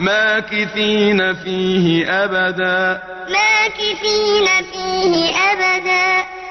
ماكثين فيه أبدا. ماكثين فيه